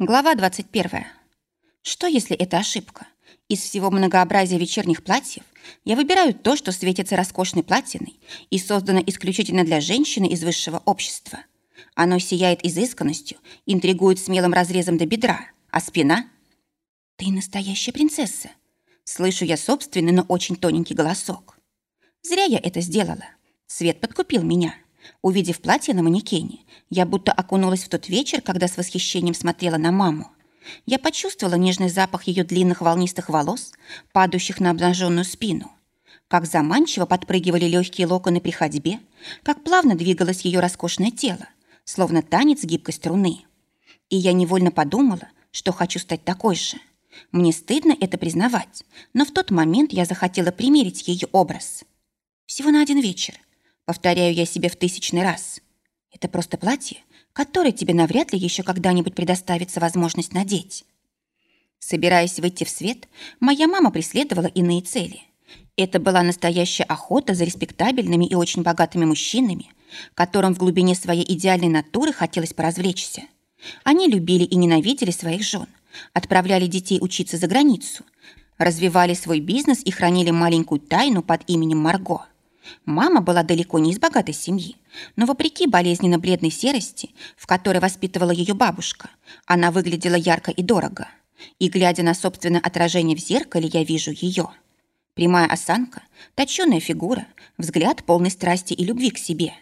Глава 21. Что, если это ошибка? Из всего многообразия вечерних платьев я выбираю то, что светится роскошной платиной и создано исключительно для женщины из высшего общества. Оно сияет изысканностью, интригует смелым разрезом до бедра, а спина... Ты настоящая принцесса. Слышу я собственный, но очень тоненький голосок. Зря я это сделала. Свет подкупил меня. Увидев платье на манекене, я будто окунулась в тот вечер, когда с восхищением смотрела на маму. Я почувствовала нежный запах ее длинных волнистых волос, падающих на обнаженную спину. Как заманчиво подпрыгивали легкие локоны при ходьбе, как плавно двигалось ее роскошное тело, словно танец гибкой струны. И я невольно подумала, что хочу стать такой же. Мне стыдно это признавать, но в тот момент я захотела примерить ее образ. Всего на один вечер, Повторяю я себе в тысячный раз. Это просто платье, которое тебе навряд ли еще когда-нибудь предоставится возможность надеть. Собираясь выйти в свет, моя мама преследовала иные цели. Это была настоящая охота за респектабельными и очень богатыми мужчинами, которым в глубине своей идеальной натуры хотелось поразвлечься. Они любили и ненавидели своих жен, отправляли детей учиться за границу, развивали свой бизнес и хранили маленькую тайну под именем Марго. Мама была далеко не из богатой семьи, но вопреки болезненно бледной серости, в которой воспитывала ее бабушка, она выглядела ярко и дорого. И, глядя на собственное отражение в зеркале, я вижу ее. Прямая осанка, точеная фигура, взгляд полный страсти и любви к себе.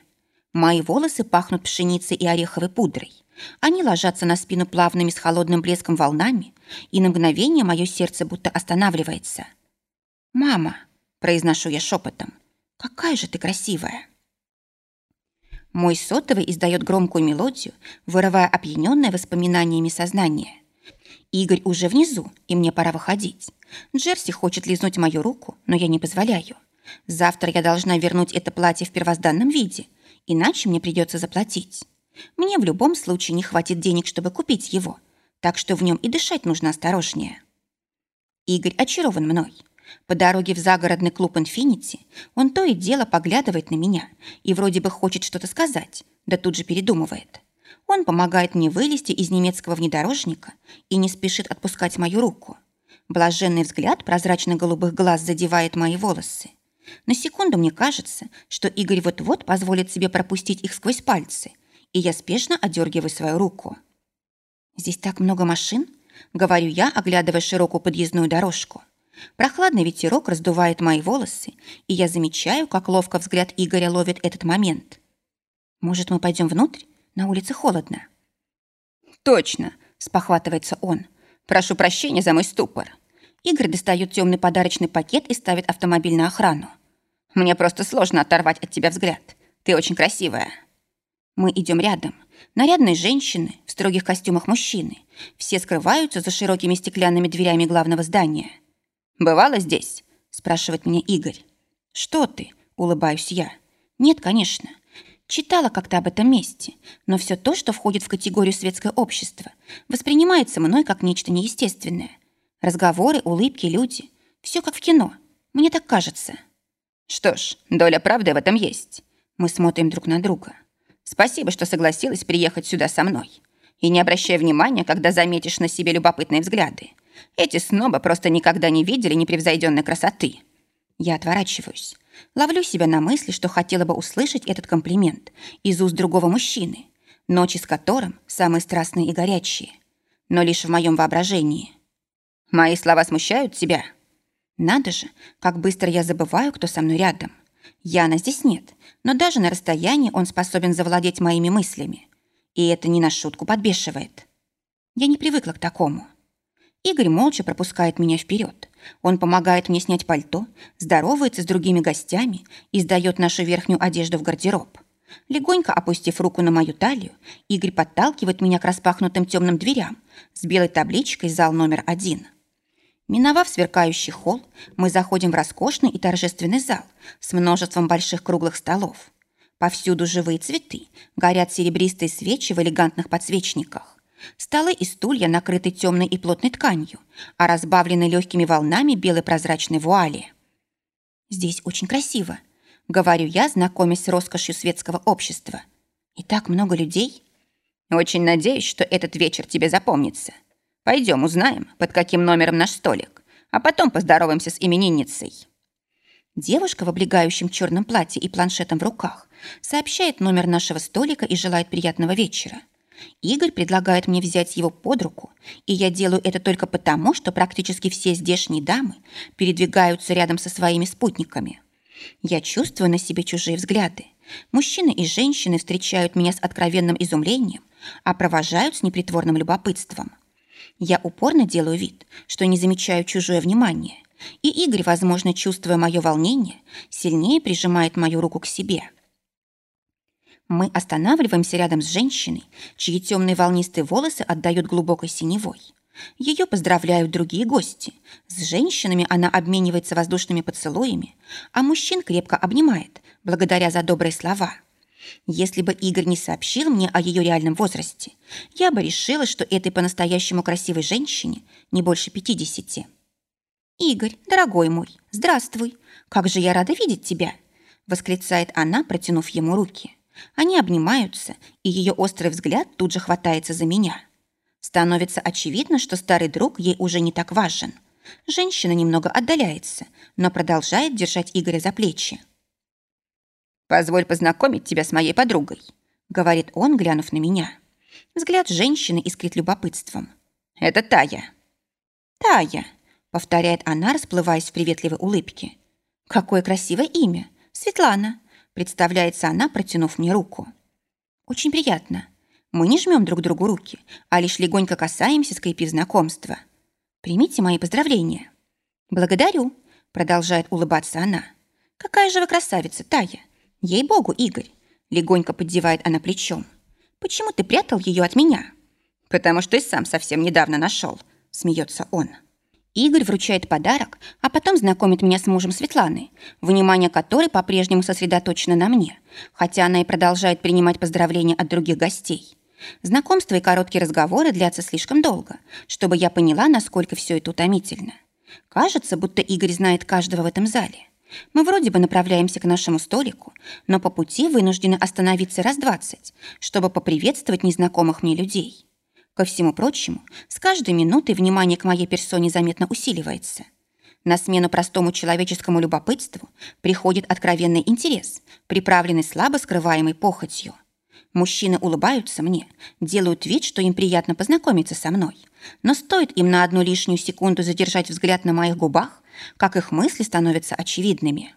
Мои волосы пахнут пшеницей и ореховой пудрой. Они ложатся на спину плавными с холодным блеском волнами, и на мгновение мое сердце будто останавливается. «Мама», — произношу я шепотом, Какая же ты красивая!» Мой сотовый издает громкую мелодию, вырывая опьяненное воспоминаниями сознание. Игорь уже внизу, и мне пора выходить. Джерси хочет лизнуть мою руку, но я не позволяю. Завтра я должна вернуть это платье в первозданном виде, иначе мне придется заплатить. Мне в любом случае не хватит денег, чтобы купить его, так что в нем и дышать нужно осторожнее. Игорь очарован мной. По дороге в загородный клуб «Инфинити» он то и дело поглядывает на меня и вроде бы хочет что-то сказать, да тут же передумывает. Он помогает мне вылезти из немецкого внедорожника и не спешит отпускать мою руку. Блаженный взгляд прозрачно-голубых глаз задевает мои волосы. На секунду мне кажется, что Игорь вот-вот позволит себе пропустить их сквозь пальцы, и я спешно одергиваю свою руку. «Здесь так много машин», — говорю я, оглядывая широкую подъездную дорожку. Прохладный ветерок раздувает мои волосы, и я замечаю, как ловко взгляд Игоря ловит этот момент. «Может, мы пойдем внутрь? На улице холодно». «Точно!» – спохватывается он. «Прошу прощения за мой ступор». Игорь достает темный подарочный пакет и ставит автомобиль на охрану. «Мне просто сложно оторвать от тебя взгляд. Ты очень красивая». Мы идем рядом. Нарядные женщины в строгих костюмах мужчины. Все скрываются за широкими стеклянными дверями главного здания. Бывало здесь?» – спрашивает меня Игорь. «Что ты?» – улыбаюсь я. «Нет, конечно. Читала как-то об этом месте, но все то, что входит в категорию светское общество, воспринимается мной как нечто неестественное. Разговоры, улыбки, люди – все как в кино. Мне так кажется». «Что ж, доля правды в этом есть». Мы смотрим друг на друга. «Спасибо, что согласилась приехать сюда со мной. И не обращай внимания, когда заметишь на себе любопытные взгляды. Эти снобы просто никогда не видели непревзойденной красоты. Я отворачиваюсь. Ловлю себя на мысли, что хотела бы услышать этот комплимент из уст другого мужчины, ночи с которым самые страстные и горячие. Но лишь в моем воображении. Мои слова смущают тебя? Надо же, как быстро я забываю, кто со мной рядом. Яна здесь нет, но даже на расстоянии он способен завладеть моими мыслями. И это не на шутку подбешивает. Я не привыкла к такому. Игорь молча пропускает меня вперед. Он помогает мне снять пальто, здоровается с другими гостями и сдает нашу верхнюю одежду в гардероб. Легонько опустив руку на мою талию, Игорь подталкивает меня к распахнутым темным дверям с белой табличкой «Зал номер один». Миновав сверкающий холл, мы заходим в роскошный и торжественный зал с множеством больших круглых столов. Повсюду живые цветы, горят серебристые свечи в элегантных подсвечниках. Столы и стулья накрыты темной и плотной тканью, а разбавлены легкими волнами белой прозрачной вуали. «Здесь очень красиво», — говорю я, знакомясь с роскошью светского общества. «И так много людей». Очень надеюсь, что этот вечер тебе запомнится. Пойдем узнаем, под каким номером наш столик, а потом поздороваемся с именинницей». Девушка в облегающем черном платье и планшетом в руках сообщает номер нашего столика и желает приятного вечера. Игорь предлагает мне взять его под руку, и я делаю это только потому, что практически все здешние дамы передвигаются рядом со своими спутниками. Я чувствую на себе чужие взгляды. Мужчины и женщины встречают меня с откровенным изумлением, а провожают с непритворным любопытством. Я упорно делаю вид, что не замечаю чужое внимание, и Игорь, возможно, чувствуя мое волнение, сильнее прижимает мою руку к себе. Мы останавливаемся рядом с женщиной, чьи темные волнистые волосы отдают глубокой синевой. Ее поздравляют другие гости. С женщинами она обменивается воздушными поцелуями, а мужчин крепко обнимает, благодаря за добрые слова. Если бы Игорь не сообщил мне о ее реальном возрасте, я бы решила, что этой по-настоящему красивой женщине не больше пятидесяти. «Игорь, дорогой мой, здравствуй! Как же я рада видеть тебя!» восклицает она, протянув ему руки. Они обнимаются, и ее острый взгляд тут же хватается за меня. Становится очевидно, что старый друг ей уже не так важен. Женщина немного отдаляется, но продолжает держать Игоря за плечи. «Позволь познакомить тебя с моей подругой», — говорит он, глянув на меня. Взгляд женщины искрит любопытством. «Это Тая». «Тая», — повторяет она, расплываясь в приветливой улыбке. «Какое красивое имя! Светлана. Представляется она, протянув мне руку. Очень приятно. Мы не жмем друг другу руки, а лишь легонько касаемся, скрепив знакомство. Примите мои поздравления. Благодарю, продолжает улыбаться она. Какая же вы красавица, Тая. Ей-богу, Игорь. Легонько поддевает она плечом. Почему ты прятал ее от меня? Потому что и сам совсем недавно нашел, смеется он. Игорь вручает подарок, а потом знакомит меня с мужем Светланы, внимание которой по-прежнему сосредоточено на мне, хотя она и продолжает принимать поздравления от других гостей. Знакомство и короткие разговоры длятся слишком долго, чтобы я поняла, насколько все это утомительно. Кажется, будто Игорь знает каждого в этом зале. Мы вроде бы направляемся к нашему столику, но по пути вынуждены остановиться раз двадцать, чтобы поприветствовать незнакомых мне людей. Ко всему прочему, с каждой минутой внимание к моей персоне заметно усиливается. На смену простому человеческому любопытству приходит откровенный интерес, приправленный слабо скрываемой похотью. Мужчины улыбаются мне, делают вид, что им приятно познакомиться со мной. Но стоит им на одну лишнюю секунду задержать взгляд на моих губах, как их мысли становятся очевидными.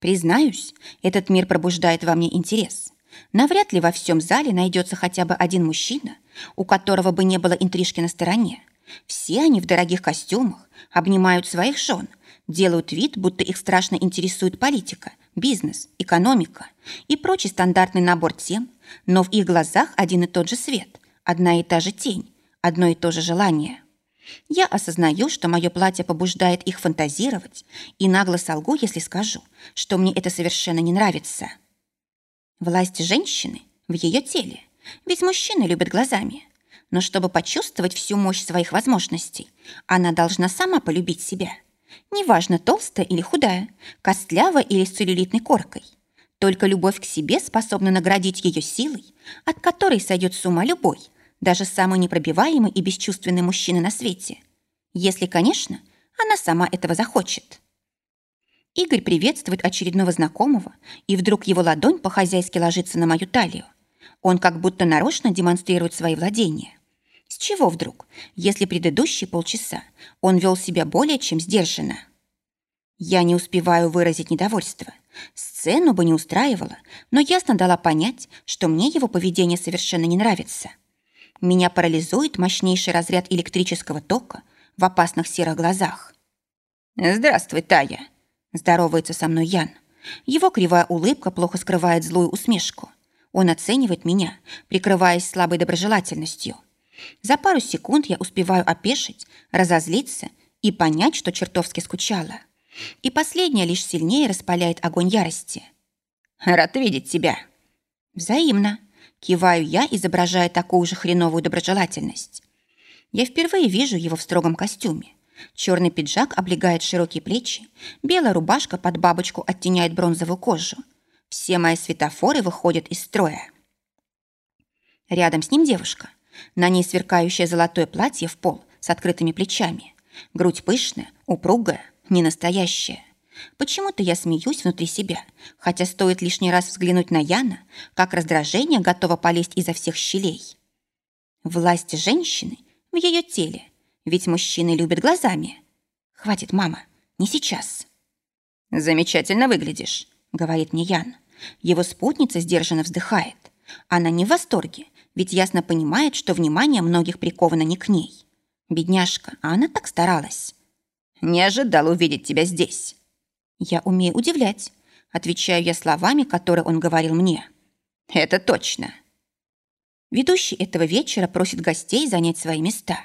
Признаюсь, этот мир пробуждает во мне интерес. Навряд ли во всем зале найдется хотя бы один мужчина, у которого бы не было интрижки на стороне. Все они в дорогих костюмах, обнимают своих жен, делают вид, будто их страшно интересует политика, бизнес, экономика и прочий стандартный набор тем, но в их глазах один и тот же свет, одна и та же тень, одно и то же желание. Я осознаю, что мое платье побуждает их фантазировать, и нагло солгу, если скажу, что мне это совершенно не нравится. Власть женщины в ее теле, ведь мужчины любят глазами. Но чтобы почувствовать всю мощь своих возможностей, она должна сама полюбить себя. Неважно, толстая или худая, костлявая или с целлюлитной коркой. Только любовь к себе способна наградить ее силой, от которой сойдет с ума любой, даже самый непробиваемый и бесчувственный мужчина на свете. Если, конечно, она сама этого захочет. Игорь приветствует очередного знакомого, и вдруг его ладонь по-хозяйски ложится на мою талию. Он как будто нарочно демонстрирует свои владения. С чего вдруг, если предыдущие полчаса он вел себя более чем сдержанно? Я не успеваю выразить недовольство. Сцену бы не устраивала, но ясно дала понять, что мне его поведение совершенно не нравится. Меня парализует мощнейший разряд электрического тока в опасных серых глазах. «Здравствуй, Тая!» – здоровается со мной Ян. Его кривая улыбка плохо скрывает злую усмешку. Он оценивает меня, прикрываясь слабой доброжелательностью. За пару секунд я успеваю опешить, разозлиться и понять, что чертовски скучала. И последнее лишь сильнее распаляет огонь ярости. «Рад видеть тебя!» «Взаимно!» Киваю я, изображая такую же хреновую доброжелательность. Я впервые вижу его в строгом костюме. Черный пиджак облегает широкие плечи, белая рубашка под бабочку оттеняет бронзовую кожу. Все мои светофоры выходят из строя. Рядом с ним девушка. На ней сверкающее золотое платье в пол с открытыми плечами. Грудь пышная, упругая, не настоящая. Почему-то я смеюсь внутри себя, хотя стоит лишний раз взглянуть на Яна, как раздражение готово полезть изо всех щелей. Власть женщины в ее теле, ведь мужчины любят глазами. Хватит, мама, не сейчас. «Замечательно выглядишь», — говорит мне Ян. Его спутница сдержанно вздыхает. Она не в восторге, ведь ясно понимает, что внимание многих приковано не к ней. Бедняжка, а она так старалась. «Не ожидал увидеть тебя здесь». «Я умею удивлять», — отвечаю я словами, которые он говорил мне. «Это точно». Ведущий этого вечера просит гостей занять свои места.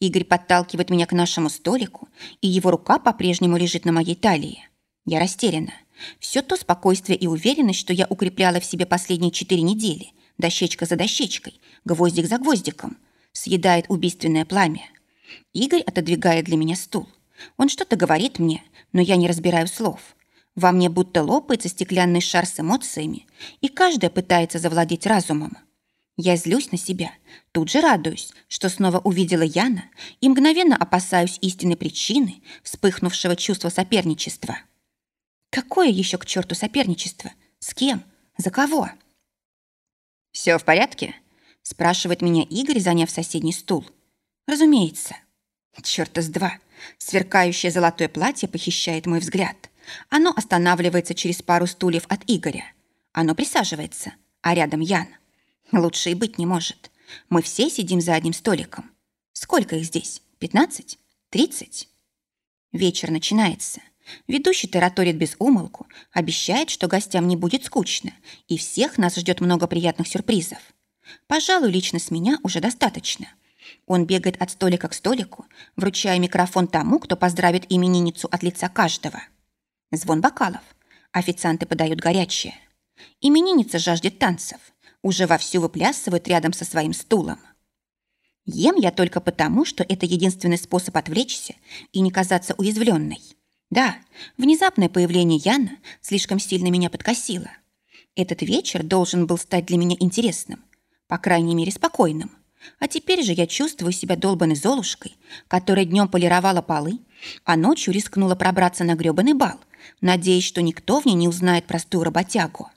Игорь подталкивает меня к нашему столику, и его рука по-прежнему лежит на моей талии. Я растеряна. Все то спокойствие и уверенность, что я укрепляла в себе последние четыре недели, дощечка за дощечкой, гвоздик за гвоздиком, съедает убийственное пламя. Игорь отодвигает для меня стул. Он что-то говорит мне, но я не разбираю слов. Во мне будто лопается стеклянный шар с эмоциями, и каждая пытается завладеть разумом. Я злюсь на себя, тут же радуюсь, что снова увидела Яна и мгновенно опасаюсь истинной причины вспыхнувшего чувства соперничества. Какое еще к черту соперничество? С кем? За кого? «Все в порядке?» – спрашивает меня Игорь, заняв соседний стул. «Разумеется». Черта с два. Сверкающее золотое платье похищает мой взгляд. Оно останавливается через пару стульев от Игоря. Оно присаживается, а рядом Ян. Лучше и быть не может. Мы все сидим за одним столиком. Сколько их здесь? Пятнадцать? Тридцать? Вечер начинается. Ведущий тараторит без умолку, обещает, что гостям не будет скучно, и всех нас ждет много приятных сюрпризов. Пожалуй, лично с меня уже достаточно. Он бегает от столика к столику, вручая микрофон тому, кто поздравит именинницу от лица каждого. Звон бокалов. Официанты подают горячее. Именинница жаждет танцев. Уже вовсю выплясывает рядом со своим стулом. Ем я только потому, что это единственный способ отвлечься и не казаться уязвленной. Да, внезапное появление Яна слишком сильно меня подкосило. Этот вечер должен был стать для меня интересным, по крайней мере, спокойным. А теперь же я чувствую себя долбанной золушкой, которая днем полировала полы, а ночью рискнула пробраться на грёбаный бал, надеясь, что никто в ней не узнает простую работягу.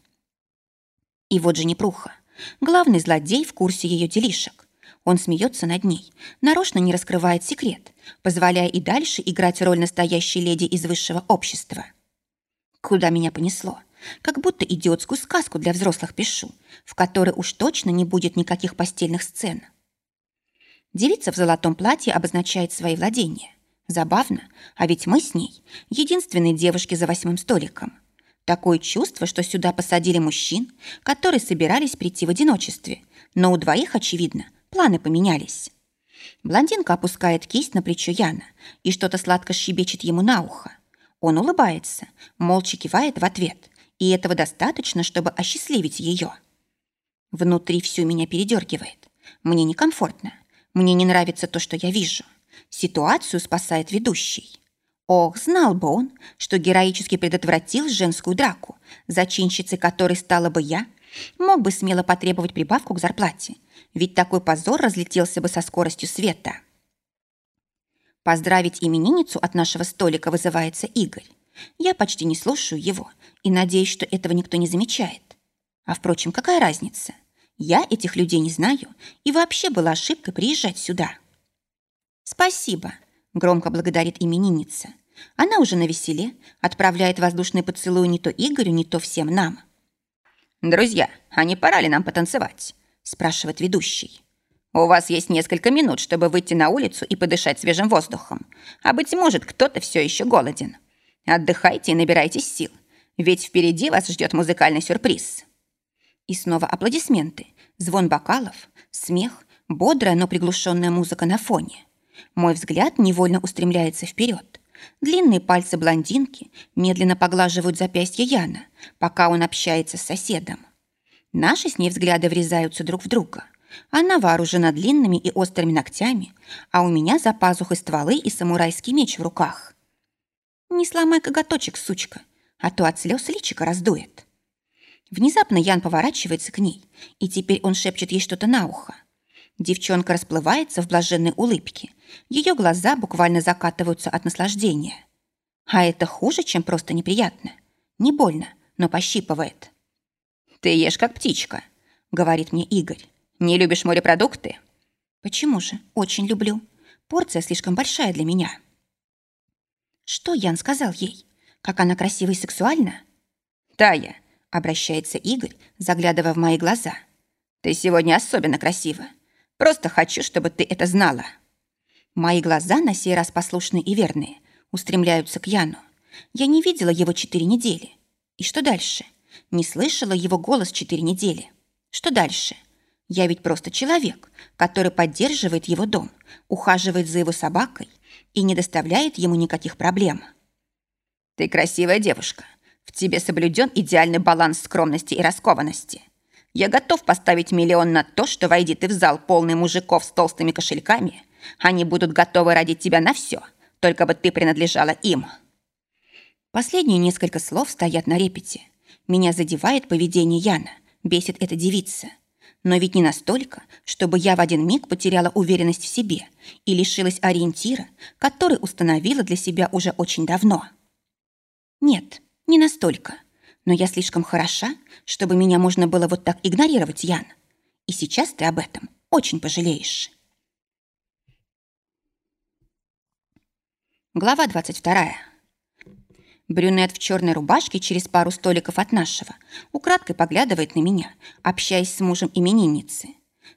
И вот же непруха. Главный злодей в курсе ее делишек. Он смеется над ней, нарочно не раскрывает секрет, позволяя и дальше играть роль настоящей леди из высшего общества. Куда меня понесло? Как будто идиотскую сказку для взрослых пишу, в которой уж точно не будет никаких постельных сцен. Девица в золотом платье обозначает свои владения. Забавно, а ведь мы с ней единственные девушки за восьмым столиком. Такое чувство, что сюда посадили мужчин, которые собирались прийти в одиночестве, но у двоих, очевидно, планы поменялись. Блондинка опускает кисть на плечо Яна и что-то сладко щебечет ему на ухо. Он улыбается, молча кивает в ответ, и этого достаточно, чтобы осчастливить ее. Внутри всю меня передергивает. Мне некомфортно. Мне не нравится то, что я вижу. Ситуацию спасает ведущий. Ох, знал бы он, что героически предотвратил женскую драку, зачинщицей которой стала бы я, мог бы смело потребовать прибавку к зарплате, ведь такой позор разлетелся бы со скоростью света. Поздравить именинницу от нашего столика вызывается Игорь. Я почти не слушаю его и надеюсь, что этого никто не замечает. А впрочем, какая разница? Я этих людей не знаю, и вообще была ошибкой приезжать сюда. Спасибо, громко благодарит именинница. Она уже на веселе, отправляет воздушный поцелуй не то Игорю, не то всем нам. «Друзья, а не пора ли нам потанцевать?» спрашивает ведущий. «У вас есть несколько минут, чтобы выйти на улицу и подышать свежим воздухом. А, быть может, кто-то все еще голоден. Отдыхайте и набирайтесь сил, ведь впереди вас ждет музыкальный сюрприз». И снова аплодисменты, звон бокалов, смех, бодрая, но приглушенная музыка на фоне. Мой взгляд невольно устремляется вперед. Длинные пальцы блондинки медленно поглаживают запястье Яна, пока он общается с соседом. Наши с ней взгляды врезаются друг в друга. Она вооружена длинными и острыми ногтями, а у меня за пазухой стволы и самурайский меч в руках. Не сломай коготочек, сучка, а то от слез личика раздует. Внезапно Ян поворачивается к ней, и теперь он шепчет ей что-то на ухо. Девчонка расплывается в блаженной улыбке. Ее глаза буквально закатываются от наслаждения. А это хуже, чем просто неприятно. Не больно, но пощипывает. «Ты ешь как птичка», — говорит мне Игорь. «Не любишь морепродукты?» «Почему же? Очень люблю. Порция слишком большая для меня». Что Ян сказал ей? Как она красива и сексуальна? «Тая», — обращается Игорь, заглядывая в мои глаза. «Ты сегодня особенно красива. Просто хочу, чтобы ты это знала». Мои глаза, на сей раз послушные и верные, устремляются к Яну. Я не видела его четыре недели. И что дальше? Не слышала его голос четыре недели. Что дальше? Я ведь просто человек, который поддерживает его дом, ухаживает за его собакой и не доставляет ему никаких проблем. Ты красивая девушка. В тебе соблюден идеальный баланс скромности и раскованности. Я готов поставить миллион на то, что войди ты в зал полный мужиков с толстыми кошельками. Они будут готовы ради тебя на все, только бы ты принадлежала им. Последние несколько слов стоят на репете. Меня задевает поведение Яна, бесит эта девица. Но ведь не настолько, чтобы я в один миг потеряла уверенность в себе и лишилась ориентира, который установила для себя уже очень давно. Нет, не настолько. Но я слишком хороша, чтобы меня можно было вот так игнорировать, Ян. И сейчас ты об этом очень пожалеешь. Глава 22. Брюнет в черной рубашке через пару столиков от нашего украдкой поглядывает на меня, общаясь с мужем именинницы.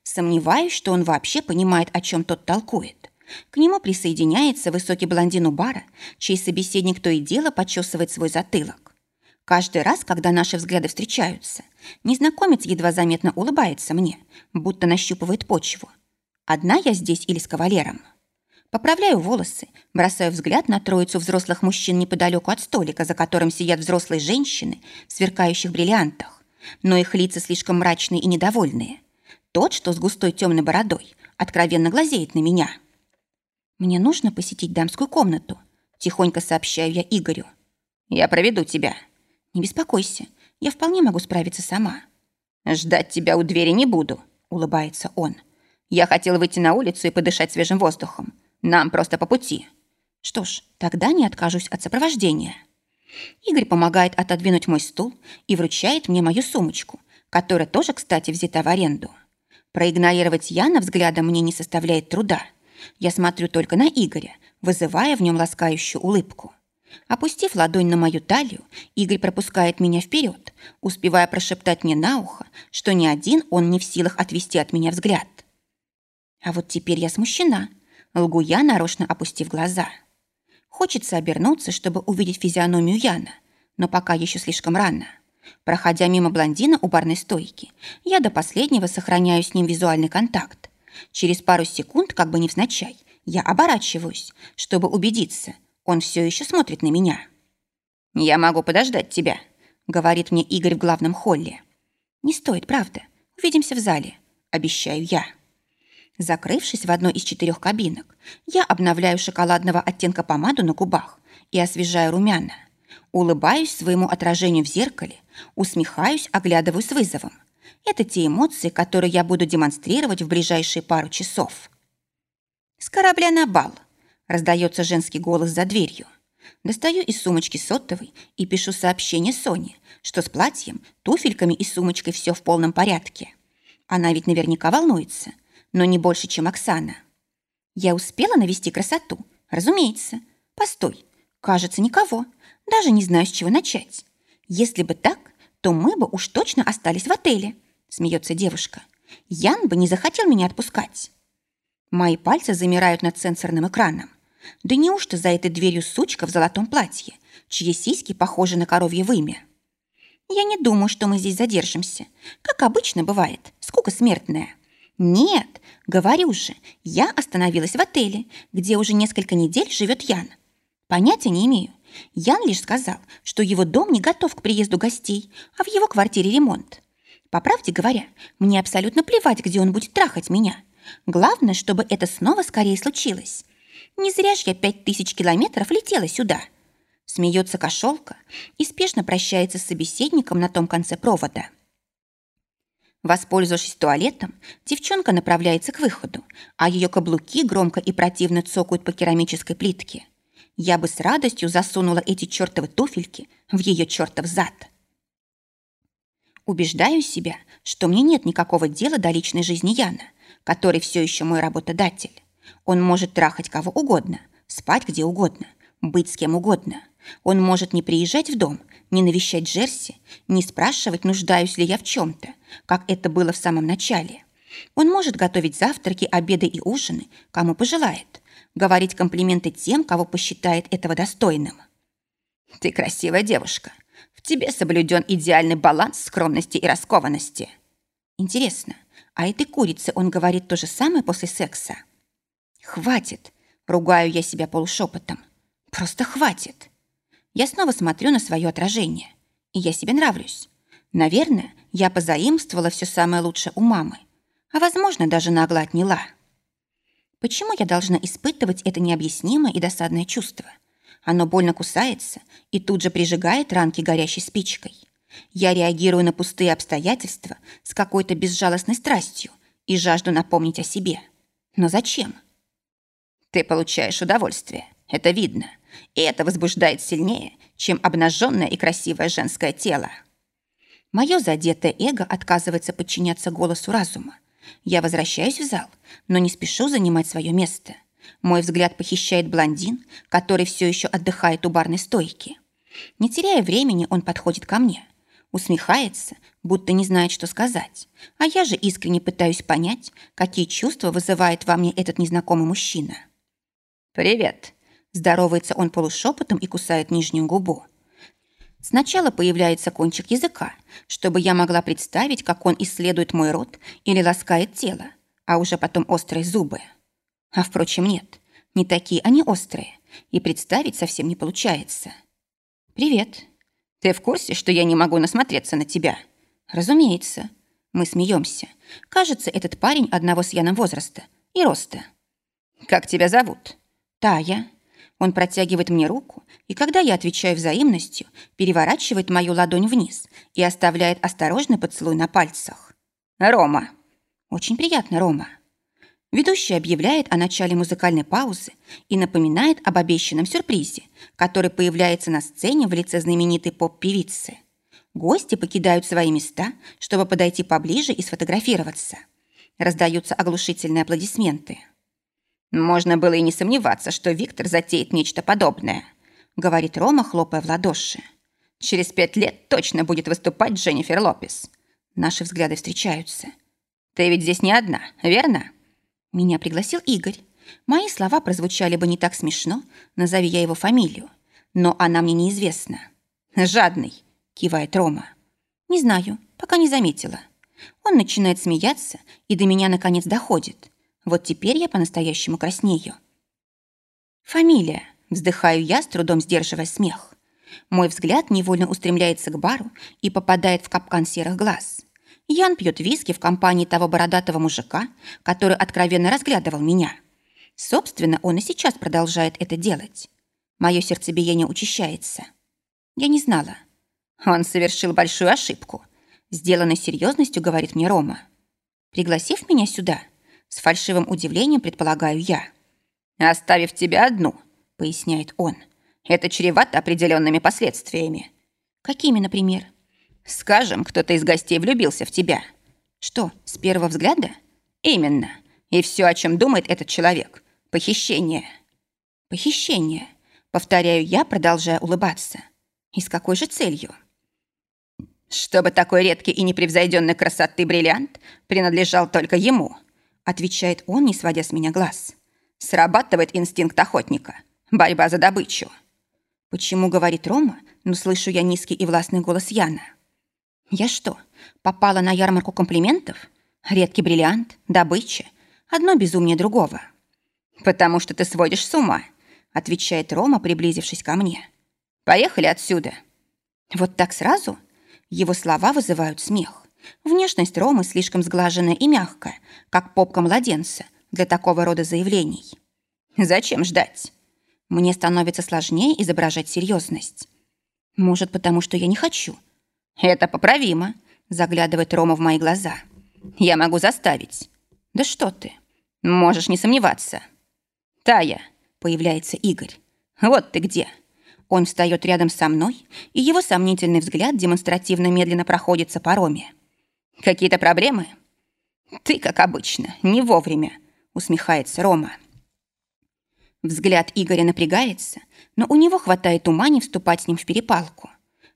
Сомневаюсь, что он вообще понимает, о чем тот толкует. К нему присоединяется высокий блондин у бара, чей собеседник то и дело почесывает свой затылок. Каждый раз, когда наши взгляды встречаются, незнакомец едва заметно улыбается мне, будто нащупывает почву. Одна я здесь или с кавалером? Поправляю волосы, бросаю взгляд на троицу взрослых мужчин неподалеку от столика, за которым сидят взрослые женщины в сверкающих бриллиантах. Но их лица слишком мрачные и недовольные. Тот, что с густой темной бородой, откровенно глазеет на меня. «Мне нужно посетить дамскую комнату», – тихонько сообщаю я Игорю. «Я проведу тебя». «Не беспокойся, я вполне могу справиться сама». «Ждать тебя у двери не буду», – улыбается он. «Я хотел выйти на улицу и подышать свежим воздухом. Нам просто по пути». «Что ж, тогда не откажусь от сопровождения». Игорь помогает отодвинуть мой стул и вручает мне мою сумочку, которая тоже, кстати, взята в аренду. Проигнорировать Яна взглядом мне не составляет труда. Я смотрю только на Игоря, вызывая в нем ласкающую улыбку. Опустив ладонь на мою талию, Игорь пропускает меня вперед, успевая прошептать мне на ухо, что ни один он не в силах отвести от меня взгляд. А вот теперь я смущена, Лгу я, нарочно опустив глаза. Хочется обернуться, чтобы увидеть физиономию Яна, но пока еще слишком рано. Проходя мимо блондина у барной стойки, я до последнего сохраняю с ним визуальный контакт. Через пару секунд, как бы невзначай, я оборачиваюсь, чтобы убедиться, он все еще смотрит на меня. «Я могу подождать тебя», — говорит мне Игорь в главном холле. «Не стоит, правда. Увидимся в зале», — обещаю я. Закрывшись в одной из четырех кабинок, я обновляю шоколадного оттенка помаду на губах и освежаю румяна. Улыбаюсь своему отражению в зеркале, усмехаюсь, оглядываю с вызовом. Это те эмоции, которые я буду демонстрировать в ближайшие пару часов. «С корабля на бал!» – раздается женский голос за дверью. Достаю из сумочки сотовый и пишу сообщение Соне, что с платьем, туфельками и сумочкой все в полном порядке. Она ведь наверняка волнуется, но не больше, чем Оксана. Я успела навести красоту? Разумеется. Постой, кажется, никого. Даже не знаю, с чего начать. Если бы так, то мы бы уж точно остались в отеле, смеется девушка. Ян бы не захотел меня отпускать. Мои пальцы замирают над сенсорным экраном. Да неужто за этой дверью сучка в золотом платье, чьи сиськи похожи на коровье вымя? Я не думаю, что мы здесь задержимся. Как обычно бывает, скука смертная. Нет, говорю же, я остановилась в отеле, где уже несколько недель живет Ян. Понятия не имею. Ян лишь сказал, что его дом не готов к приезду гостей, а в его квартире ремонт. По правде говоря, мне абсолютно плевать, где он будет трахать меня. Главное, чтобы это снова скорее случилось. Не зря ж я пять тысяч километров летела сюда. Смеется кошелка и спешно прощается с собеседником на том конце провода. Воспользовавшись туалетом, девчонка направляется к выходу, а ее каблуки громко и противно цокают по керамической плитке. Я бы с радостью засунула эти чертовы туфельки в ее чертов зад. Убеждаю себя, что мне нет никакого дела до личной жизни Яна, который все еще мой работодатель. Он может трахать кого угодно, спать где угодно, быть с кем угодно. Он может не приезжать в дом, не навещать Джерси, не спрашивать, нуждаюсь ли я в чем-то, как это было в самом начале. Он может готовить завтраки, обеды и ужины, кому пожелает, говорить комплименты тем, кого посчитает этого достойным. «Ты красивая девушка. В тебе соблюден идеальный баланс скромности и раскованности». «Интересно, а этой курице он говорит то же самое после секса?» «Хватит!» – ругаю я себя полушепотом. «Просто хватит!» Я снова смотрю на свое отражение, и я себе нравлюсь. Наверное, я позаимствовала все самое лучшее у мамы, а, возможно, даже нагло отняла. Почему я должна испытывать это необъяснимое и досадное чувство? Оно больно кусается и тут же прижигает ранки горящей спичкой. Я реагирую на пустые обстоятельства с какой-то безжалостной страстью и жажду напомнить о себе. Но зачем? Ты получаешь удовольствие, это видно. И это возбуждает сильнее, чем обнаженное и красивое женское тело. Мое задетое эго отказывается подчиняться голосу разума. Я возвращаюсь в зал, но не спешу занимать свое место. Мой взгляд похищает блондин, который все еще отдыхает у барной стойки. Не теряя времени, он подходит ко мне. Усмехается, будто не знает, что сказать. А я же искренне пытаюсь понять, какие чувства вызывает во мне этот незнакомый мужчина. «Привет», Здоровается он полушепотом и кусает нижнюю губу. Сначала появляется кончик языка, чтобы я могла представить, как он исследует мой рот или ласкает тело, а уже потом острые зубы. А впрочем, нет, не такие они острые, и представить совсем не получается. «Привет. Ты в курсе, что я не могу насмотреться на тебя?» «Разумеется». Мы смеемся. Кажется, этот парень одного с Яном возраста и роста. «Как тебя зовут?» «Тая». Он протягивает мне руку, и когда я отвечаю взаимностью, переворачивает мою ладонь вниз и оставляет осторожный поцелуй на пальцах. «Рома». «Очень приятно, Рома». Ведущий объявляет о начале музыкальной паузы и напоминает об обещанном сюрпризе, который появляется на сцене в лице знаменитой поп-певицы. Гости покидают свои места, чтобы подойти поближе и сфотографироваться. Раздаются оглушительные аплодисменты. Можно было и не сомневаться, что Виктор затеет нечто подобное, говорит Рома, хлопая в ладоши. Через пять лет точно будет выступать Дженнифер Лопес. Наши взгляды встречаются. Ты ведь здесь не одна, верно? Меня пригласил Игорь. Мои слова прозвучали бы не так смешно, назови я его фамилию. Но она мне неизвестна. Жадный, кивает Рома. Не знаю, пока не заметила. Он начинает смеяться, и до меня наконец доходит. Вот теперь я по-настоящему краснею. Фамилия. Вздыхаю я, с трудом сдерживая смех. Мой взгляд невольно устремляется к бару и попадает в капкан серых глаз. Ян пьет виски в компании того бородатого мужика, который откровенно разглядывал меня. Собственно, он и сейчас продолжает это делать. Мое сердцебиение учащается. Я не знала. Он совершил большую ошибку. Сделанной серьезностью говорит мне Рома. Пригласив меня сюда, с фальшивым удивлением предполагаю я. «Оставив тебя одну», — поясняет он. «Это чревато определенными последствиями». «Какими, например?» «Скажем, кто-то из гостей влюбился в тебя». «Что, с первого взгляда?» «Именно. И все, о чем думает этот человек. Похищение». «Похищение», — повторяю я, продолжая улыбаться. «И с какой же целью?» «Чтобы такой редкий и непревзойденной красоты бриллиант принадлежал только ему», отвечает он, не сводя с меня глаз. Срабатывает инстинкт охотника. Борьба за добычу. Почему говорит Рома, но слышу я низкий и властный голос Яна? Я что, попала на ярмарку комплиментов? Редкий бриллиант, добыча. Одно безумнее другого. «Потому что ты сводишь с ума», отвечает Рома, приблизившись ко мне. «Поехали отсюда». Вот так сразу? Его слова вызывают смех. Внешность Ромы слишком сглаженная и мягкая, как попка младенца, для такого рода заявлений. Зачем ждать? Мне становится сложнее изображать серьезность. Может, потому что я не хочу. Это поправимо, заглядывает Рома в мои глаза. Я могу заставить. Да что ты? Можешь не сомневаться. Тая, появляется Игорь. Вот ты где. Он встает рядом со мной, и его сомнительный взгляд демонстративно медленно проходится по Роме. Какие-то проблемы? Ты, как обычно, не вовремя, усмехается Рома. Взгляд Игоря напрягается, но у него хватает ума не вступать с ним в перепалку.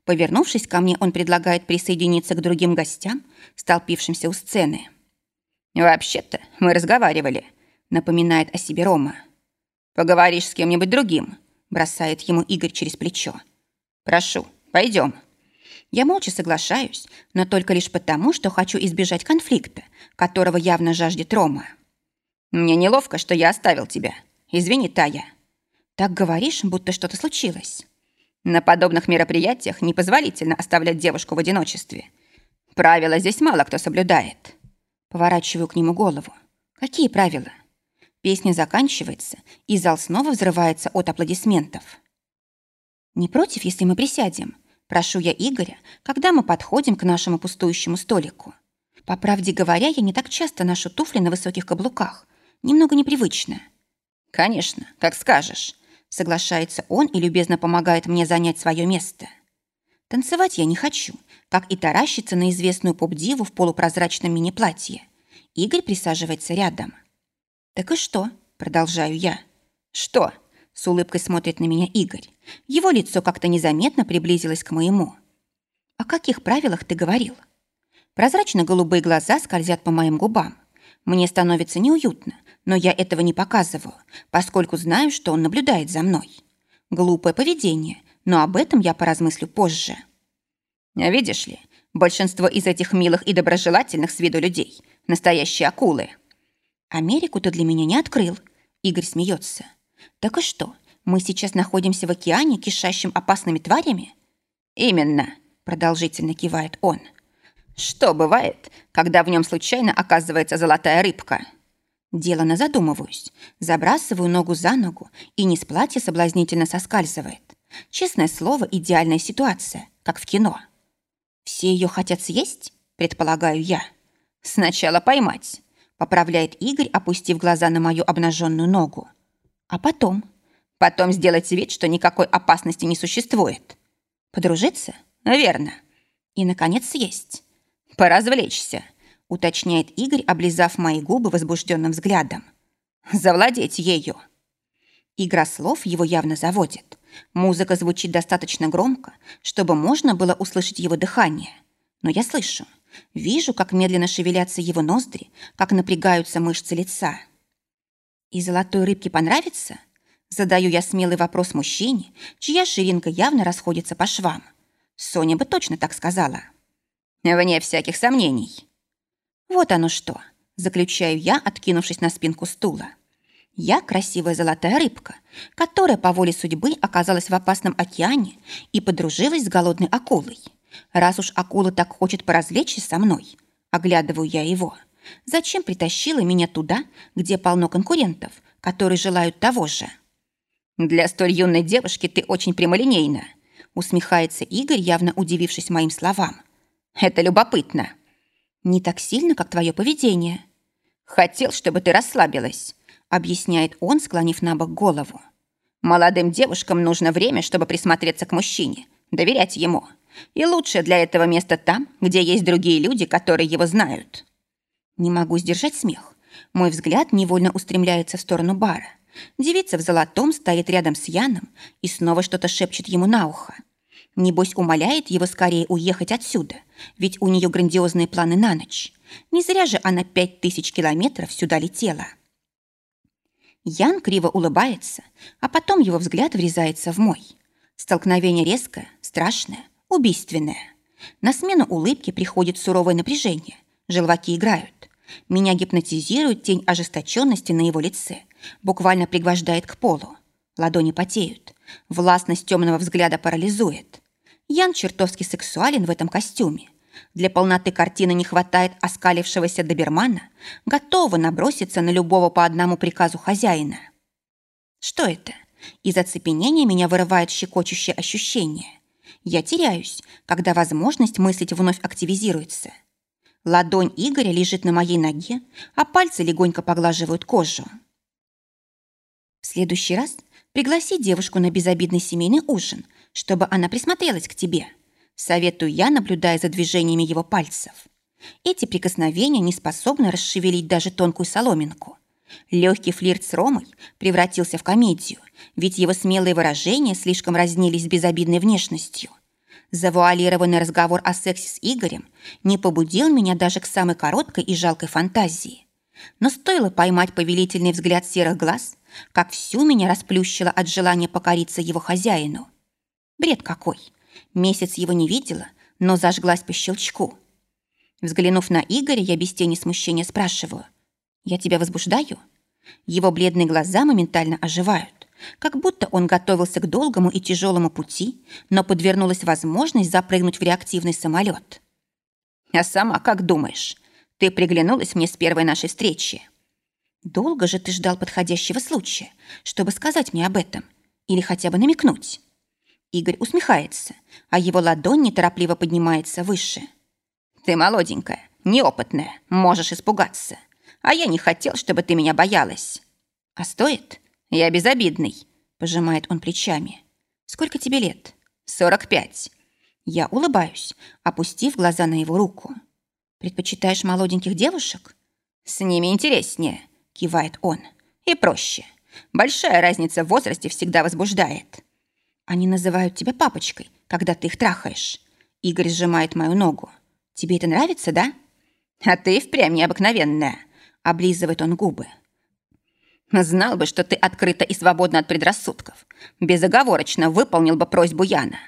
Повернувшись ко мне, он предлагает присоединиться к другим гостям, столпившимся у сцены. «Вообще-то мы разговаривали», — напоминает о себе Рома. «Поговоришь с кем-нибудь другим», — бросает ему Игорь через плечо. «Прошу, пойдем». Я молча соглашаюсь, но только лишь потому, что хочу избежать конфликта, которого явно жаждет Рома. «Мне неловко, что я оставил тебя», Извини, Тая. Так говоришь, будто что-то случилось. На подобных мероприятиях непозволительно оставлять девушку в одиночестве. Правила здесь мало кто соблюдает. Поворачиваю к нему голову. Какие правила? Песня заканчивается, и зал снова взрывается от аплодисментов. Не против, если мы присядем? Прошу я Игоря, когда мы подходим к нашему пустующему столику. По правде говоря, я не так часто ношу туфли на высоких каблуках. Немного непривычно. «Конечно, как скажешь», — соглашается он и любезно помогает мне занять свое место. Танцевать я не хочу, как и таращиться на известную поп-диву в полупрозрачном мини-платье. Игорь присаживается рядом. «Так и что?» — продолжаю я. «Что?» — с улыбкой смотрит на меня Игорь. Его лицо как-то незаметно приблизилось к моему. «О каких правилах ты говорил?» Прозрачно-голубые глаза скользят по моим губам. Мне становится неуютно, но я этого не показываю, поскольку знаю, что он наблюдает за мной. Глупое поведение, но об этом я поразмыслю позже. А видишь ли, большинство из этих милых и доброжелательных с виду людей – настоящие акулы. Америку ты для меня не открыл. Игорь смеется. Так и что, мы сейчас находимся в океане, кишащем опасными тварями? Именно, продолжительно кивает он. Что бывает, когда в нем случайно оказывается золотая рыбка? Делано задумываюсь. Забрасываю ногу за ногу, и низ платья соблазнительно соскальзывает. Честное слово, идеальная ситуация, как в кино. Все ее хотят съесть, предполагаю я. Сначала поймать, поправляет Игорь, опустив глаза на мою обнаженную ногу. А потом? Потом сделать вид, что никакой опасности не существует. Подружиться? Верно. И, наконец, съесть. Поразвлечься уточняет Игорь, облизав мои губы возбужденным взглядом. Завладеть ею. Игра слов его явно заводит. Музыка звучит достаточно громко, чтобы можно было услышать его дыхание. Но я слышу, вижу, как медленно шевелятся его ноздри, как напрягаются мышцы лица. «И золотой рыбке понравится?» Задаю я смелый вопрос мужчине, чья ширинка явно расходится по швам. Соня бы точно так сказала. «Вне всяких сомнений», вот оно что, заключаю я, откинувшись на спинку стула. Я красивая золотая рыбка, которая по воле судьбы оказалась в опасном океане и подружилась с голодной акулой. Раз уж акула так хочет поразвлечься со мной, оглядываю я его, зачем притащила меня туда, где полно конкурентов, которые желают того же? Для столь юной девушки ты очень прямолинейна, усмехается Игорь, явно удивившись моим словам. Это любопытно. Не так сильно, как твое поведение. Хотел, чтобы ты расслабилась, объясняет он, склонив на бок голову. Молодым девушкам нужно время, чтобы присмотреться к мужчине, доверять ему. И лучше для этого место там, где есть другие люди, которые его знают. Не могу сдержать смех. Мой взгляд невольно устремляется в сторону бара. Девица в золотом стоит рядом с Яном и снова что-то шепчет ему на ухо. Небось, умоляет его скорее уехать отсюда, ведь у нее грандиозные планы на ночь. Не зря же она пять тысяч километров сюда летела. Ян криво улыбается, а потом его взгляд врезается в мой. Столкновение резкое, страшное, убийственное. На смену улыбки приходит суровое напряжение. Желваки играют. Меня гипнотизирует тень ожесточенности на его лице. Буквально пригвождает к полу. Ладони потеют. Властность темного взгляда парализует. Ян чертовски сексуален в этом костюме. Для полноты картины не хватает оскалившегося добермана, готового наброситься на любого по одному приказу хозяина. Что это? Из оцепенения меня вырывает щекочущее ощущение. Я теряюсь, когда возможность мыслить вновь активизируется. Ладонь Игоря лежит на моей ноге, а пальцы легонько поглаживают кожу. В следующий раз пригласи девушку на безобидный семейный ужин, чтобы она присмотрелась к тебе. Советую я, наблюдая за движениями его пальцев. Эти прикосновения не способны расшевелить даже тонкую соломинку. Легкий флирт с Ромой превратился в комедию, ведь его смелые выражения слишком разнились с безобидной внешностью. Завуалированный разговор о сексе с Игорем не побудил меня даже к самой короткой и жалкой фантазии. Но стоило поймать повелительный взгляд серых глаз, как всю меня расплющило от желания покориться его хозяину. Бред какой! Месяц его не видела, но зажглась по щелчку. Взглянув на Игоря, я без тени смущения спрашиваю. «Я тебя возбуждаю?» Его бледные глаза моментально оживают, как будто он готовился к долгому и тяжелому пути, но подвернулась возможность запрыгнуть в реактивный самолет. «А сама как думаешь? Ты приглянулась мне с первой нашей встречи?» «Долго же ты ждал подходящего случая, чтобы сказать мне об этом? Или хотя бы намекнуть?» Игорь усмехается, а его ладонь неторопливо поднимается выше. «Ты молоденькая, неопытная, можешь испугаться а я не хотел, чтобы ты меня боялась. А стоит? Я безобидный, пожимает он плечами. Сколько тебе лет? Сорок пять. Я улыбаюсь, опустив глаза на его руку. Предпочитаешь молоденьких девушек? С ними интереснее, кивает он. И проще. Большая разница в возрасте всегда возбуждает. Они называют тебя папочкой, когда ты их трахаешь. Игорь сжимает мою ногу. Тебе это нравится, да? А ты впрямь необыкновенная. Облизывает он губы. Знал бы, что ты открыта и свободна от предрассудков. Безоговорочно выполнил бы просьбу Яна.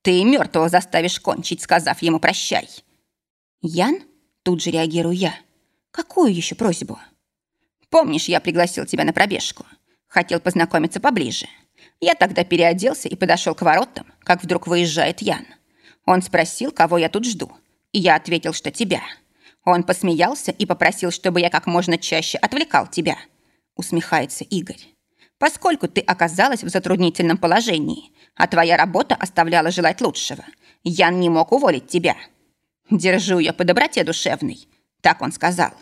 Ты и мертвого заставишь кончить, сказав ему «прощай». Ян? Тут же реагирую я. Какую еще просьбу? Помнишь, я пригласил тебя на пробежку? Хотел познакомиться поближе. Я тогда переоделся и подошел к воротам, как вдруг выезжает Ян. Он спросил, кого я тут жду. И я ответил, что тебя. Он посмеялся и попросил, чтобы я как можно чаще отвлекал тебя. Усмехается Игорь. Поскольку ты оказалась в затруднительном положении, а твоя работа оставляла желать лучшего, Ян не мог уволить тебя. Держу я по доброте душевной, так он сказал.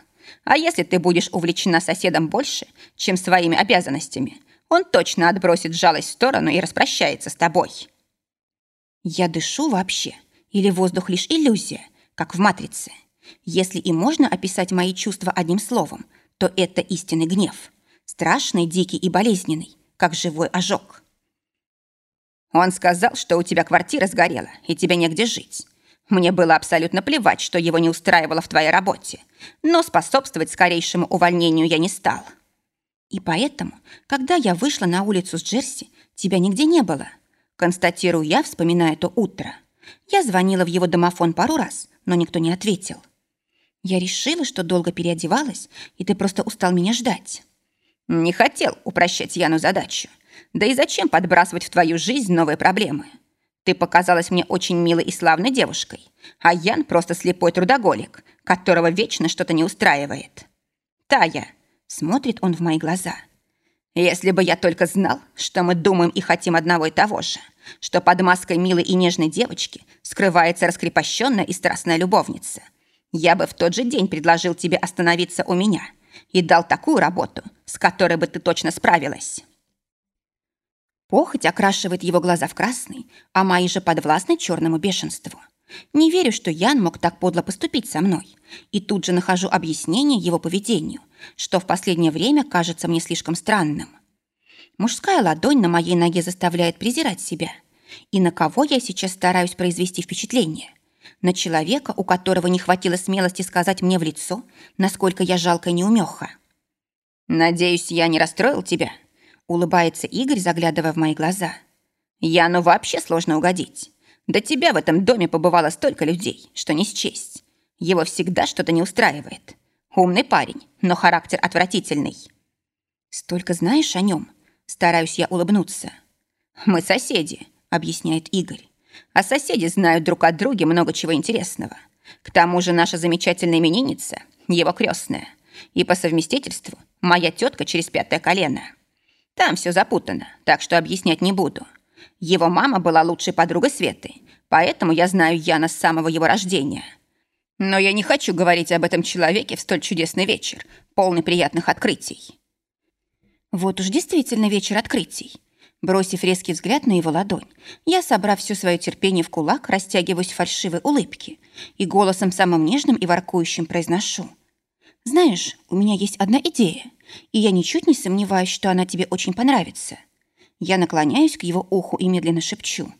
А если ты будешь увлечена соседом больше, чем своими обязанностями, он точно отбросит жалость в сторону и распрощается с тобой. Я дышу вообще? Или воздух лишь иллюзия, как в «Матрице»? Если и можно описать мои чувства одним словом, то это истинный гнев. Страшный, дикий и болезненный, как живой ожог. Он сказал, что у тебя квартира сгорела, и тебе негде жить. Мне было абсолютно плевать, что его не устраивало в твоей работе, но способствовать скорейшему увольнению я не стал. И поэтому, когда я вышла на улицу с Джерси, тебя нигде не было. Констатирую я, вспоминая то утро. Я звонила в его домофон пару раз, но никто не ответил. Я решила, что долго переодевалась, и ты просто устал меня ждать. Не хотел упрощать Яну задачу. Да и зачем подбрасывать в твою жизнь новые проблемы? Ты показалась мне очень милой и славной девушкой, а Ян просто слепой трудоголик, которого вечно что-то не устраивает. Тая, смотрит он в мои глаза. Если бы я только знал, что мы думаем и хотим одного и того же, что под маской милой и нежной девочки скрывается раскрепощенная и страстная любовница, я бы в тот же день предложил тебе остановиться у меня и дал такую работу, с которой бы ты точно справилась. Похоть окрашивает его глаза в красный, а мои же подвластны черному бешенству. Не верю, что Ян мог так подло поступить со мной. И тут же нахожу объяснение его поведению, что в последнее время кажется мне слишком странным. Мужская ладонь на моей ноге заставляет презирать себя. И на кого я сейчас стараюсь произвести впечатление – на человека, у которого не хватило смелости сказать мне в лицо, насколько я жалкая неумеха. «Надеюсь, я не расстроил тебя?» Улыбается Игорь, заглядывая в мои глаза. «Яну вообще сложно угодить. До тебя в этом доме побывало столько людей, что не счесть. Его всегда что-то не устраивает. Умный парень, но характер отвратительный». «Столько знаешь о нем?» Стараюсь я улыбнуться. «Мы соседи», — объясняет Игорь. А соседи знают друг о друге много чего интересного. К тому же наша замечательная именинница – его крестная. И по совместительству моя тетка через пятое колено. там все запутано, так что объяснять не буду. Его мама была лучшей подругой Светы, поэтому я знаю Яна с самого его рождения. Но я не хочу говорить об этом человеке в столь чудесный вечер, полный приятных открытий. Вот уж действительно вечер открытий. Бросив резкий взгляд на его ладонь, я, собрав все свое терпение в кулак, растягиваюсь в фальшивой улыбке и голосом самым нежным и воркующим произношу. «Знаешь, у меня есть одна идея, и я ничуть не сомневаюсь, что она тебе очень понравится». Я наклоняюсь к его уху и медленно шепчу.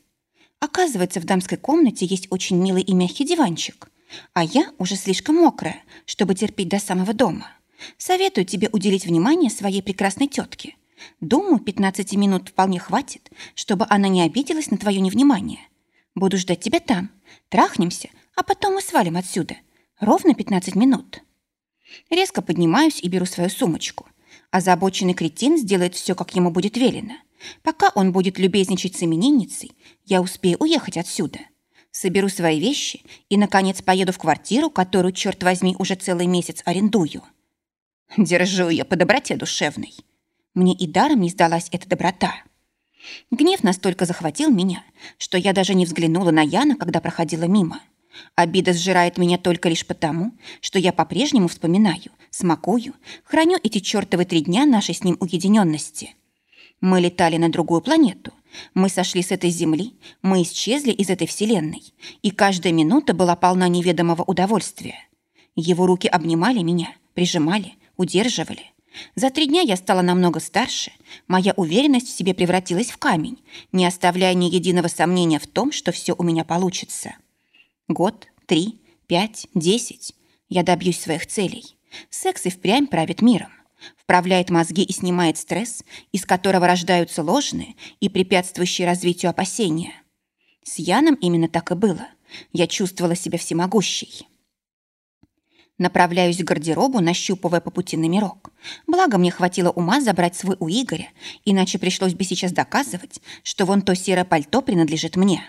Оказывается, в дамской комнате есть очень милый и мягкий диванчик, а я уже слишком мокрая, чтобы терпеть до самого дома. Советую тебе уделить внимание своей прекрасной тетке. Думаю, 15 минут вполне хватит, чтобы она не обиделась на твое невнимание. Буду ждать тебя там. Трахнемся, а потом мы свалим отсюда. Ровно 15 минут. Резко поднимаюсь и беру свою сумочку. Озабоченный кретин сделает все, как ему будет велено. Пока он будет любезничать с именинницей, я успею уехать отсюда. Соберу свои вещи и, наконец, поеду в квартиру, которую, черт возьми, уже целый месяц арендую. Держу ее по доброте душевной. Мне и даром не сдалась эта доброта. Гнев настолько захватил меня, что я даже не взглянула на Яна, когда проходила мимо. Обида сжирает меня только лишь потому, что я по-прежнему вспоминаю, смакую, храню эти чертовы три дня нашей с ним уединенности. Мы летали на другую планету. Мы сошли с этой Земли, мы исчезли из этой Вселенной, и каждая минута была полна неведомого удовольствия. Его руки обнимали меня, прижимали, удерживали. За три дня я стала намного старше, моя уверенность в себе превратилась в камень, не оставляя ни единого сомнения в том, что все у меня получится. Год, три, пять, десять. Я добьюсь своих целей. Секс и впрямь правит миром вправляет мозги и снимает стресс, из которого рождаются ложные и препятствующие развитию опасения. С Яном именно так и было. Я чувствовала себя всемогущей. Направляюсь к гардеробу, нащупывая по пути номерок. Благо, мне хватило ума забрать свой у Игоря, иначе пришлось бы сейчас доказывать, что вон то серое пальто принадлежит мне.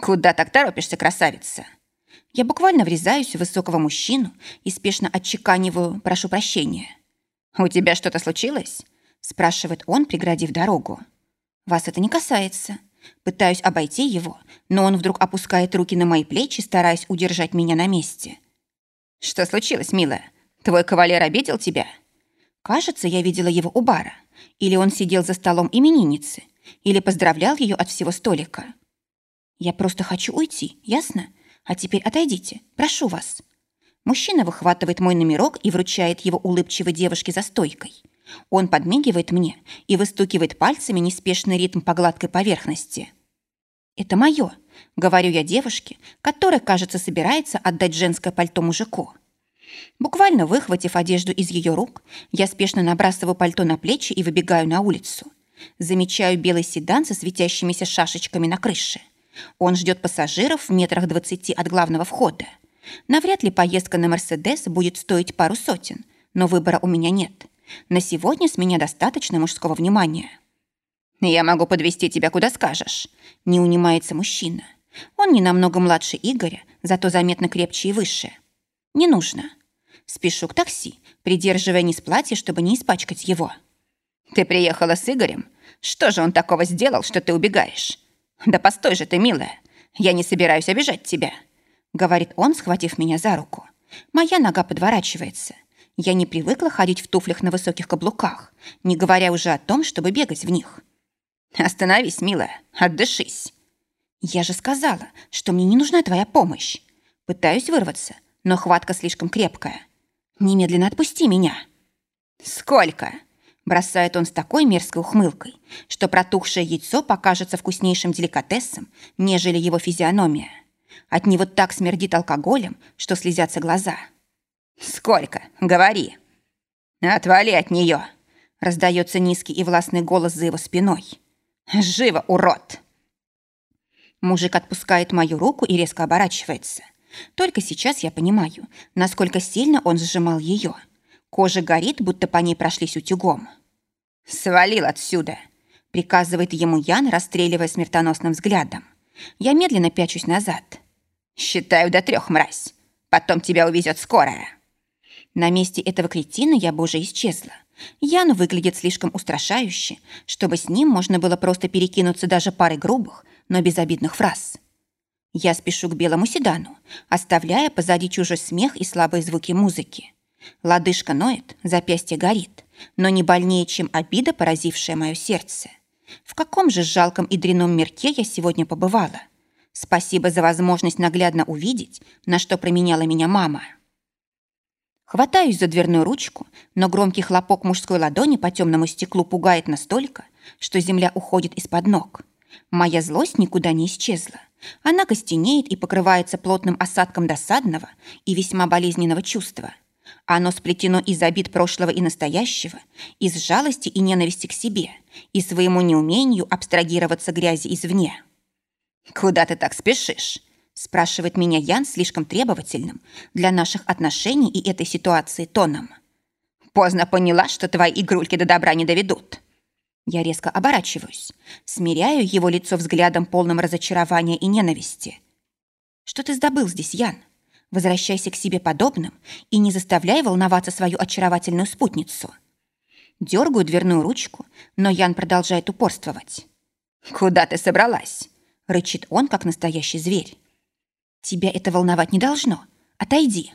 «Куда так торопишься, красавица?» Я буквально врезаюсь в высокого мужчину и спешно отчеканиваю «прошу прощения». «У тебя что-то случилось?» – спрашивает он, преградив дорогу. «Вас это не касается». Пытаюсь обойти его, но он вдруг опускает руки на мои плечи, стараясь удержать меня на месте. «Что случилось, милая? Твой кавалер обидел тебя?» Кажется, я видела его у бара. Или он сидел за столом именинницы, или поздравлял ее от всего столика. «Я просто хочу уйти, ясно? А теперь отойдите, прошу вас». Мужчина выхватывает мой номерок и вручает его улыбчивой девушке за стойкой. Он подмигивает мне и выстукивает пальцами неспешный ритм по гладкой поверхности. «Это мое», — говорю я девушке, которая, кажется, собирается отдать женское пальто мужику. Буквально выхватив одежду из ее рук, я спешно набрасываю пальто на плечи и выбегаю на улицу. Замечаю белый седан со светящимися шашечками на крыше. Он ждет пассажиров в метрах двадцати от главного входа. Навряд ли поездка на «Мерседес» будет стоить пару сотен, но выбора у меня нет. На сегодня с меня достаточно мужского внимания. «Я могу подвести тебя куда скажешь», — не унимается мужчина. Он не намного младше Игоря, зато заметно крепче и выше. «Не нужно». Спешу к такси, придерживая низ платья, чтобы не испачкать его. «Ты приехала с Игорем? Что же он такого сделал, что ты убегаешь? Да постой же ты, милая. Я не собираюсь обижать тебя. — говорит он, схватив меня за руку. Моя нога подворачивается. Я не привыкла ходить в туфлях на высоких каблуках, не говоря уже о том, чтобы бегать в них. «Остановись, милая, отдышись». «Я же сказала, что мне не нужна твоя помощь. Пытаюсь вырваться, но хватка слишком крепкая. Немедленно отпусти меня». «Сколько?» Бросает он с такой мерзкой ухмылкой, что протухшее яйцо покажется вкуснейшим деликатесом, нежели его физиономия. От него так смердит алкоголем, что слезятся глаза. «Сколько? Говори!» «Отвали от нее!» Раздается низкий и властный голос за его спиной. «Живо, урод!» Мужик отпускает мою руку и резко оборачивается. Только сейчас я понимаю, насколько сильно он сжимал ее. Кожа горит, будто по ней прошлись утюгом. «Свалил отсюда!» приказывает ему Ян, расстреливая смертоносным взглядом. Я медленно пячусь назад. «Считаю до трех, мразь. Потом тебя увезет скорая». На месте этого кретина я бы уже исчезла. Ян выглядит слишком устрашающе, чтобы с ним можно было просто перекинуться даже парой грубых, но безобидных фраз. Я спешу к белому седану, оставляя позади чужой смех и слабые звуки музыки. Лодыжка ноет, запястье горит, но не больнее, чем обида, поразившая мое сердце. В каком же жалком и дряном мирке я сегодня побывала? Спасибо за возможность наглядно увидеть, на что променяла меня мама. Хватаюсь за дверную ручку, но громкий хлопок мужской ладони по темному стеклу пугает настолько, что земля уходит из-под ног. Моя злость никуда не исчезла. Она костенеет и покрывается плотным осадком досадного и весьма болезненного чувства. Оно сплетено из обид прошлого и настоящего, из жалости и ненависти к себе, и своему неумению абстрагироваться грязи извне. «Куда ты так спешишь?» Спрашивает меня Ян слишком требовательным для наших отношений и этой ситуации тоном. «Поздно поняла, что твои игрульки до добра не доведут». Я резко оборачиваюсь, смиряю его лицо взглядом полным разочарования и ненависти. «Что ты сдобыл здесь, Ян? Возвращайся к себе подобным и не заставляй волноваться свою очаровательную спутницу». Дергаю дверную ручку, но Ян продолжает упорствовать. «Куда ты собралась?» — рычит он, как настоящий зверь. «Тебя это волновать не должно. Отойди».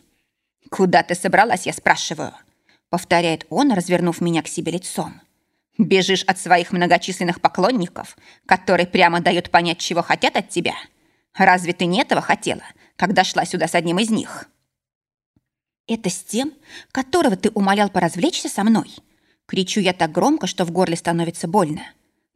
«Куда ты собралась, я спрашиваю?» — повторяет он, развернув меня к себе лицом. Бежишь от своих многочисленных поклонников, которые прямо дают понять, чего хотят от тебя? Разве ты не этого хотела, когда шла сюда с одним из них? Это с тем, которого ты умолял поразвлечься со мной? Кричу я так громко, что в горле становится больно.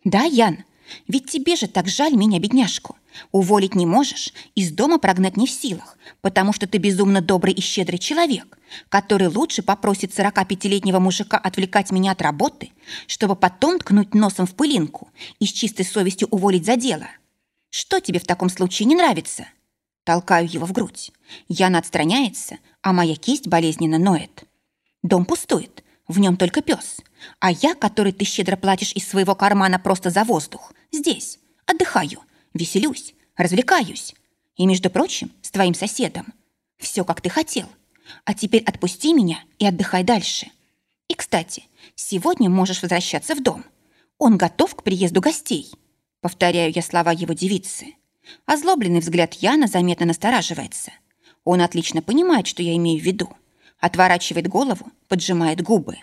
Да, Ян, ведь тебе же так жаль меня, бедняжку. Уволить не можешь, из дома прогнать не в силах, потому что ты безумно добрый и щедрый человек, который лучше попросит 45-летнего мужика отвлекать меня от работы, чтобы потом ткнуть носом в пылинку и с чистой совестью уволить за дело. Что тебе в таком случае не нравится? Толкаю его в грудь. Яна отстраняется, а моя кисть болезненно ноет. Дом пустует, в нем только пес. А я, который ты щедро платишь из своего кармана просто за воздух, здесь, отдыхаю, веселюсь, развлекаюсь. И, между прочим, с твоим соседом. Все, как ты хотел. А теперь отпусти меня и отдыхай дальше. И, кстати, сегодня можешь возвращаться в дом. Он готов к приезду гостей. Повторяю я слова его девицы. Озлобленный взгляд Яна заметно настораживается. Он отлично понимает, что я имею в виду. Отворачивает голову, поджимает губы.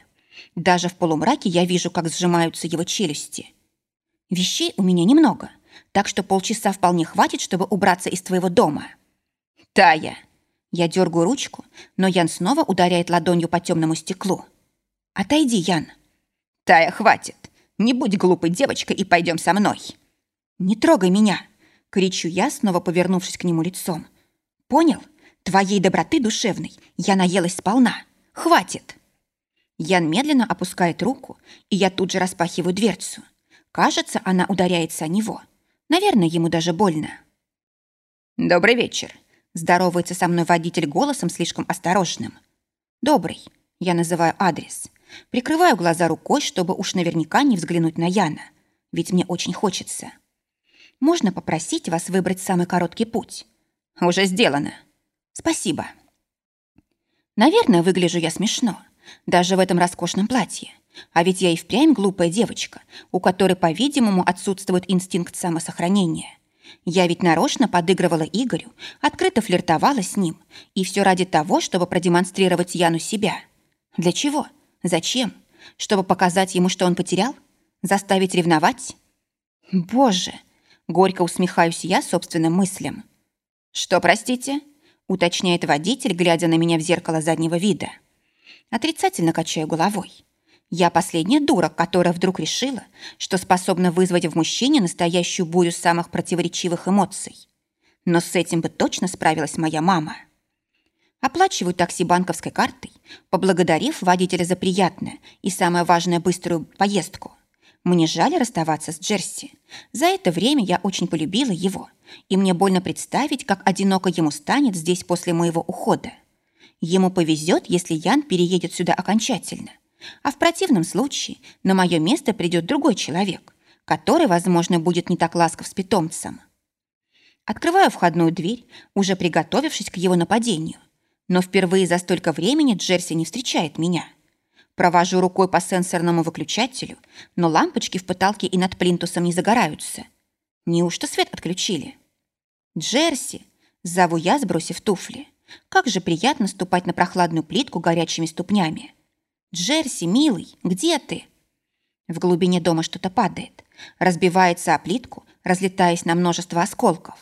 Даже в полумраке я вижу, как сжимаются его челюсти. Вещей у меня немного, так что полчаса вполне хватит, чтобы убраться из твоего дома. Тая! Я дергаю ручку, но Ян снова ударяет ладонью по темному стеклу. Отойди, Ян. Тая, хватит. Не будь глупой девочкой и пойдем со мной. Не трогай меня, кричу я, снова повернувшись к нему лицом. Понял? Твоей доброты душевной я наелась сполна. Хватит. Ян медленно опускает руку, и я тут же распахиваю дверцу. Кажется, она ударяется о него. Наверное, ему даже больно. «Добрый вечер», – здоровается со мной водитель голосом слишком осторожным. «Добрый», – я называю адрес. Прикрываю глаза рукой, чтобы уж наверняка не взглянуть на Яна, ведь мне очень хочется. «Можно попросить вас выбрать самый короткий путь?» «Уже сделано». «Спасибо». Наверное, выгляжу я смешно, даже в этом роскошном платье. А ведь я и впрямь глупая девочка, у которой, по-видимому, отсутствует инстинкт самосохранения. Я ведь нарочно подыгрывала Игорю, открыто флиртовала с ним, и все ради того, чтобы продемонстрировать Яну себя. Для чего? Зачем? Чтобы показать ему, что он потерял? Заставить ревновать? Боже! Горько усмехаюсь я собственным мыслям. «Что, простите?» — уточняет водитель, глядя на меня в зеркало заднего вида. Отрицательно качаю головой. Я последняя дура, которая вдруг решила, что способна вызвать в мужчине настоящую бурю самых противоречивых эмоций. Но с этим бы точно справилась моя мама. Оплачиваю такси банковской картой, поблагодарив водителя за приятное и, самое важное, быструю поездку. Мне жаль расставаться с Джерси. За это время я очень полюбила его, и мне больно представить, как одиноко ему станет здесь после моего ухода. Ему повезет, если Ян переедет сюда окончательно – а в противном случае на мое место придет другой человек, который, возможно, будет не так ласков с питомцем. Открываю входную дверь, уже приготовившись к его нападению. Но впервые за столько времени Джерси не встречает меня. Провожу рукой по сенсорному выключателю, но лампочки в потолке и над плинтусом не загораются. Неужто свет отключили? «Джерси!» – зову я, сбросив туфли. Как же приятно ступать на прохладную плитку горячими ступнями. «Джерси, милый, где ты?» В глубине дома что-то падает, разбивается о плитку, разлетаясь на множество осколков.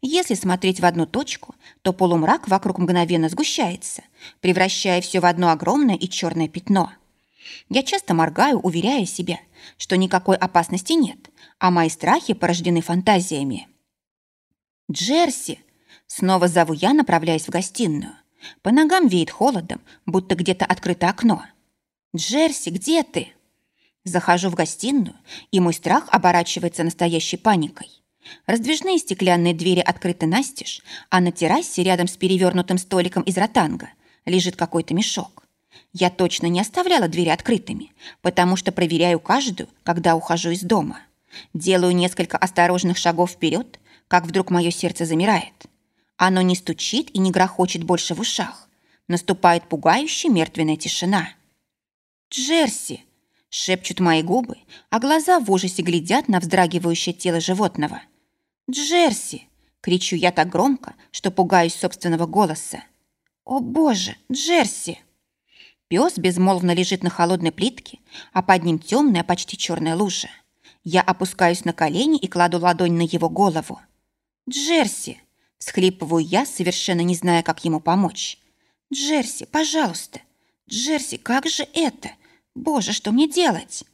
Если смотреть в одну точку, то полумрак вокруг мгновенно сгущается, превращая все в одно огромное и черное пятно. Я часто моргаю, уверяя себя, что никакой опасности нет, а мои страхи порождены фантазиями. «Джерси!» Снова зову я, направляясь в гостиную. По ногам веет холодом, будто где-то открыто окно. «Джерси, где ты?» Захожу в гостиную, и мой страх оборачивается настоящей паникой. Раздвижные стеклянные двери открыты настежь, а на террасе рядом с перевернутым столиком из ротанга лежит какой-то мешок. Я точно не оставляла двери открытыми, потому что проверяю каждую, когда ухожу из дома. Делаю несколько осторожных шагов вперед, как вдруг мое сердце замирает. Оно не стучит и не грохочет больше в ушах. Наступает пугающая мертвенная тишина. «Джерси!» — шепчут мои губы, а глаза в ужасе глядят на вздрагивающее тело животного. «Джерси!» — кричу я так громко, что пугаюсь собственного голоса. «О боже, Джерси!» Пес безмолвно лежит на холодной плитке, а под ним темная, почти черная лужа. Я опускаюсь на колени и кладу ладонь на его голову. «Джерси!» – схлипываю я, совершенно не зная, как ему помочь. «Джерси, пожалуйста! Джерси, как же это? Боже, что мне делать?»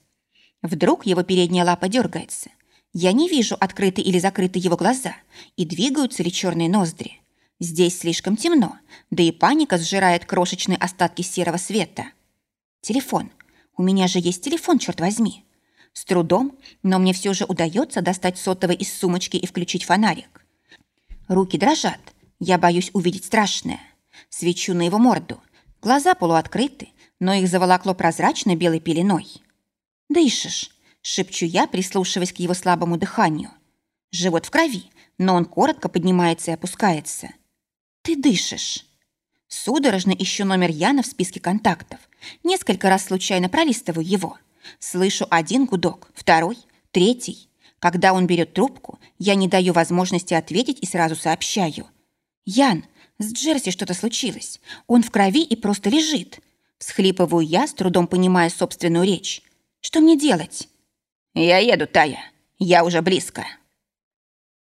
Вдруг его передняя лапа дергается. Я не вижу, открыты или закрыты его глаза, и двигаются ли черные ноздри. Здесь слишком темно, да и паника сжирает крошечные остатки серого света. Телефон. У меня же есть телефон, черт возьми. С трудом, но мне все же удается достать сотовый из сумочки и включить фонарик. Руки дрожат. Я боюсь увидеть страшное. Свечу на его морду. Глаза полуоткрыты, но их заволокло прозрачной белой пеленой. «Дышишь», — шепчу я, прислушиваясь к его слабому дыханию. Живот в крови, но он коротко поднимается и опускается. «Ты дышишь». Судорожно ищу номер Яна в списке контактов. Несколько раз случайно пролистываю его. Слышу один гудок, второй, третий. Когда он берет трубку, я не даю возможности ответить и сразу сообщаю. «Ян, с Джерси что-то случилось. Он в крови и просто лежит». Всхлипываю я, с трудом понимая собственную речь. «Что мне делать?» «Я еду, Тая. Я уже близко».